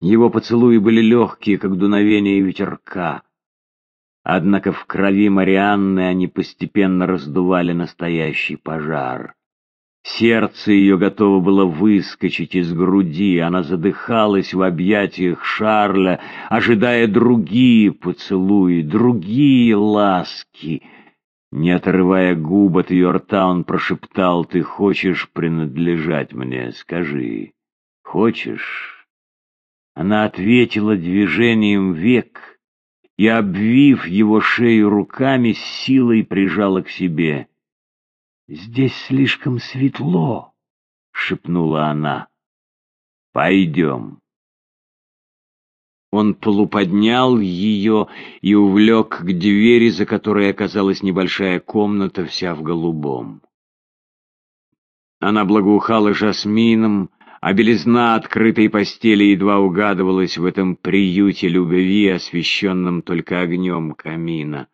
Его поцелуи были легкие, как дуновение ветерка. Однако в крови Марианны они постепенно раздували настоящий пожар. Сердце ее готово было выскочить из груди, она задыхалась в объятиях Шарля, ожидая другие поцелуи, другие ласки. Не отрывая губ от ее рта, он прошептал, «Ты хочешь принадлежать мне? Скажи, хочешь?» Она ответила движением век и, обвив его шею руками, с силой прижала к себе. «Здесь слишком светло», — шепнула она. «Пойдем». Он полуподнял ее и увлек к двери, за которой оказалась небольшая комната, вся в голубом. Она благоухала жасмином, а белизна открытой постели едва угадывалась в этом приюте любви, освещенном только огнем камина.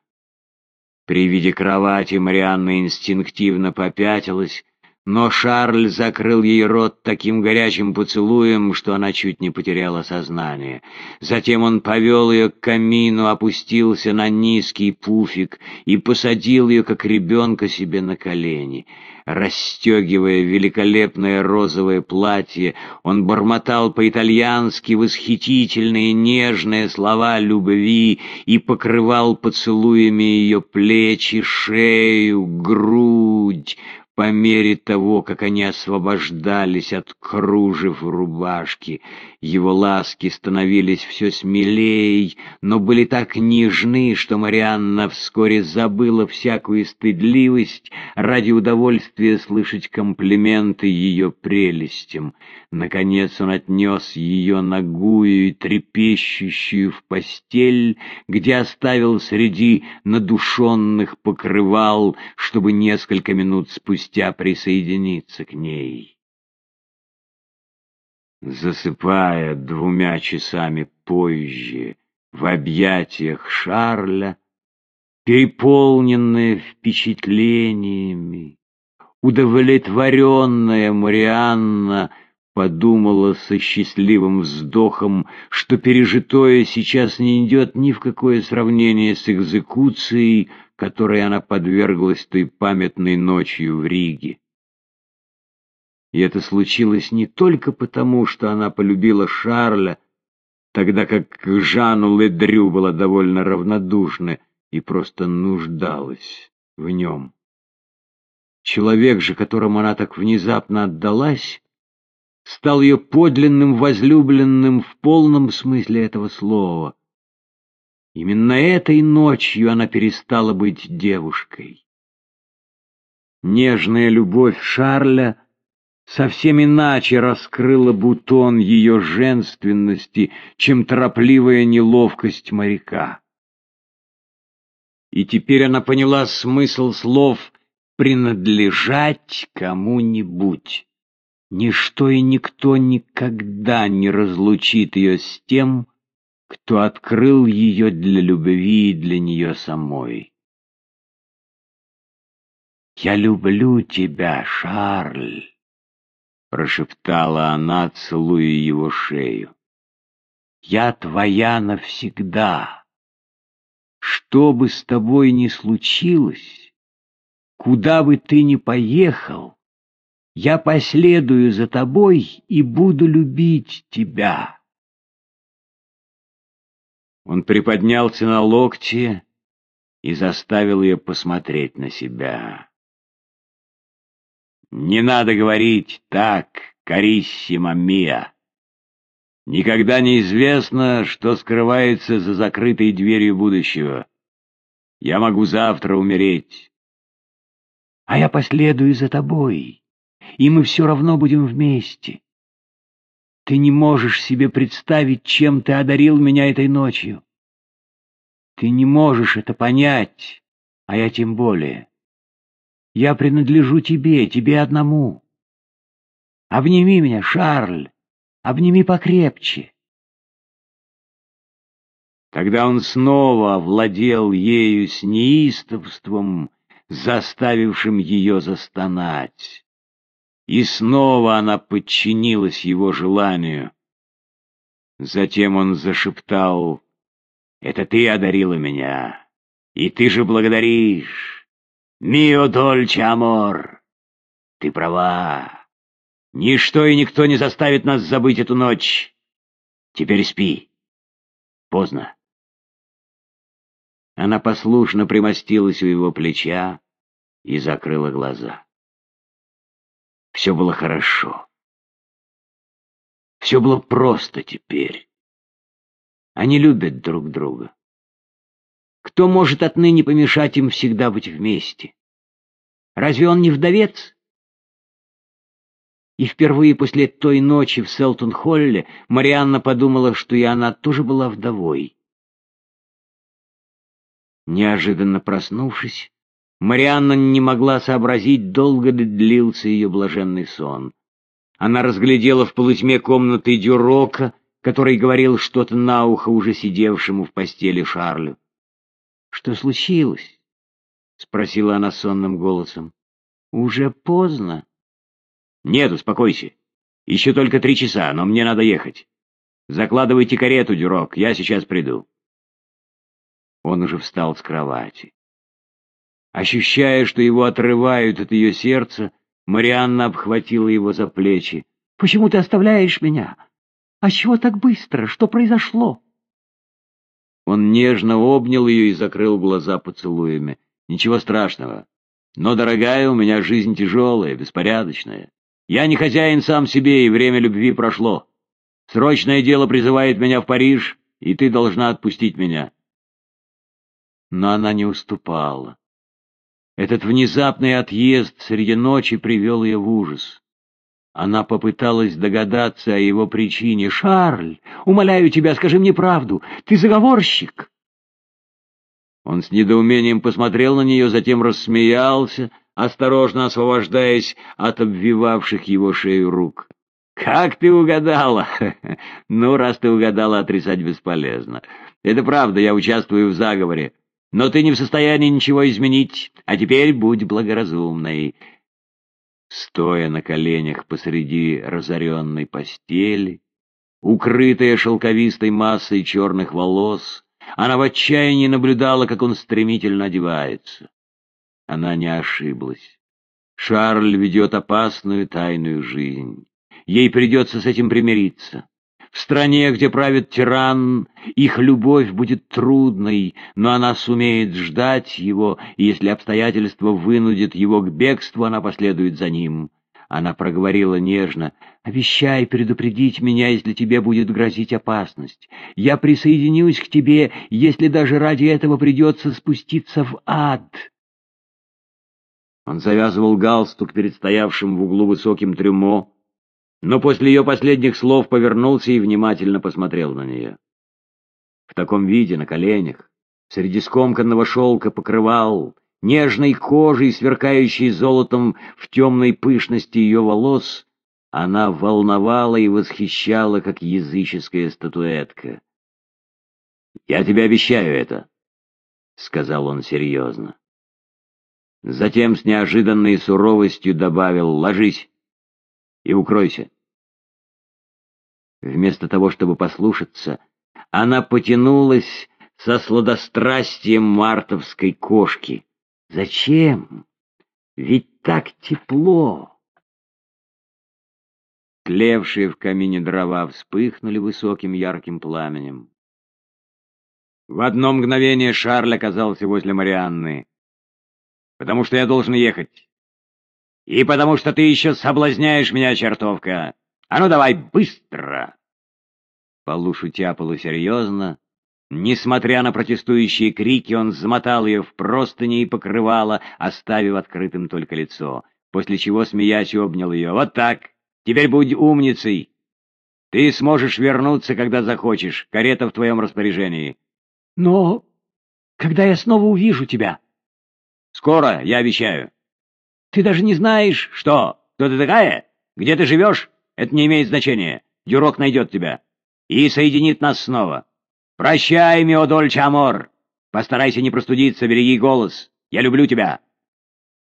При виде кровати Марианна инстинктивно попятилась, но Шарль закрыл ей рот таким горячим поцелуем, что она чуть не потеряла сознание. Затем он повел ее к камину, опустился на низкий пуфик и посадил ее, как ребенка, себе на колени. Расстегивая великолепное розовое платье, он бормотал по-итальянски восхитительные нежные слова любви и покрывал поцелуями ее плечи, шею, грудь, по мере того, как они освобождались от кружев рубашки, его ласки становились все смелей, но были так нежны, что Марианна вскоре забыла всякую стыдливость ради удовольствия слышать комплименты ее прелестям. Наконец он отнес ее ногую и трепещущую в постель, где оставил среди надушенных покрывал, чтобы несколько минут спустя спустя присоединиться к ней. Засыпая двумя часами позже в объятиях Шарля, переполненная впечатлениями, удовлетворенная Марианна подумала со счастливым вздохом, что пережитое сейчас не идет ни в какое сравнение с экзекуцией, которой она подверглась той памятной ночью в Риге. И это случилось не только потому, что она полюбила Шарля, тогда как к Жану Ледрю была довольно равнодушна и просто нуждалась в нем. Человек же, которому она так внезапно отдалась, стал ее подлинным возлюбленным в полном смысле этого слова — Именно этой ночью она перестала быть девушкой. Нежная любовь Шарля совсем иначе раскрыла бутон ее женственности, чем торопливая неловкость моряка. И теперь она поняла смысл слов «принадлежать кому-нибудь». Ничто и никто никогда не разлучит ее с тем, кто открыл ее для любви и для нее самой. «Я люблю тебя, Шарль!» — прошептала она, целуя его шею. «Я твоя навсегда. Что бы с тобой ни случилось, куда бы ты ни поехал, я последую за тобой и буду любить тебя». Он приподнялся на локте и заставил ее посмотреть на себя. «Не надо говорить так, Кариссима Мия. Никогда не известно, что скрывается за закрытой дверью будущего. Я могу завтра умереть. А я последую за тобой, и мы все равно будем вместе. Ты не можешь себе представить, чем ты одарил меня этой ночью. Ты не можешь это понять, а я тем более. Я принадлежу тебе, тебе одному. Обними меня, Шарль, обними покрепче. Тогда он снова овладел ею с неистовством, заставившим ее застонать. И снова она подчинилась его желанию. Затем он зашептал, «Это ты одарила меня, и ты же благодаришь. Мио дольче амор. Ты права. Ничто и никто не заставит нас забыть эту ночь. Теперь спи. Поздно». Она послушно примостилась у его плеча и закрыла глаза. Все было хорошо. Все было просто теперь. Они любят друг друга. Кто может отныне помешать им всегда быть вместе? Разве он не вдовец? И впервые после той ночи в Селтон-Холле Марианна подумала, что и она тоже была вдовой. Неожиданно проснувшись, Марианна не могла сообразить, долго ли длился ее блаженный сон. Она разглядела в полутьме комнаты Дюрока, который говорил что-то на ухо уже сидевшему в постели Шарлю. — Что случилось? — спросила она сонным голосом. — Уже поздно. — Нет, успокойся. Еще только три часа, но мне надо ехать. Закладывайте карету, Дюрок, я сейчас приду. Он уже встал с кровати. Ощущая, что его отрывают от ее сердца, Марианна обхватила его за плечи. «Почему ты оставляешь меня? А чего так быстро? Что произошло?» Он нежно обнял ее и закрыл глаза поцелуями. «Ничего страшного. Но, дорогая, у меня жизнь тяжелая, беспорядочная. Я не хозяин сам себе, и время любви прошло. Срочное дело призывает меня в Париж, и ты должна отпустить меня». Но она не уступала. Этот внезапный отъезд среди ночи привел ее в ужас. Она попыталась догадаться о его причине. «Шарль, умоляю тебя, скажи мне правду. Ты заговорщик!» Он с недоумением посмотрел на нее, затем рассмеялся, осторожно освобождаясь от обвивавших его шею рук. «Как ты угадала?» «Ну, раз ты угадала, отрицать бесполезно. Это правда, я участвую в заговоре. Но ты не в состоянии ничего изменить, а теперь будь благоразумной. Стоя на коленях посреди разоренной постели, укрытая шелковистой массой черных волос, она в отчаянии наблюдала, как он стремительно одевается. Она не ошиблась. Шарль ведет опасную тайную жизнь. Ей придется с этим примириться. В стране, где правит тиран, их любовь будет трудной, но она сумеет ждать его, и если обстоятельства вынудят его к бегству, она последует за ним. Она проговорила нежно, «Обещай предупредить меня, если тебе будет грозить опасность. Я присоединюсь к тебе, если даже ради этого придется спуститься в ад». Он завязывал галстук перед стоявшим в углу высоким трюмо, но после ее последних слов повернулся и внимательно посмотрел на нее. В таком виде, на коленях, среди скомканного шелка покрывал, нежной кожей, сверкающей золотом в темной пышности ее волос, она волновала и восхищала, как языческая статуэтка. «Я тебе обещаю это», — сказал он серьезно. Затем с неожиданной суровостью добавил «Ложись» и укройся. Вместо того, чтобы послушаться, она потянулась со сладострастием мартовской кошки. Зачем? Ведь так тепло. Тлевшие в камине дрова вспыхнули высоким ярким пламенем. В одно мгновение Шарль оказался возле Марианны. «Потому что я должен ехать. И потому что ты еще соблазняешь меня, чертовка. А ну давай, быстро!» Полушу тяпало серьезно. Несмотря на протестующие крики, он замотал ее в простыни и покрывало, оставив открытым только лицо, после чего, смеясь, обнял ее. «Вот так! Теперь будь умницей! Ты сможешь вернуться, когда захочешь. Карета в твоем распоряжении». «Но когда я снова увижу тебя?» «Скоро, я обещаю». «Ты даже не знаешь, что? Кто ты такая? Где ты живешь? Это не имеет значения. Дюрок найдет тебя и соединит нас снова. Прощай, мио дольче амор. Постарайся не простудиться, береги голос. Я люблю тебя.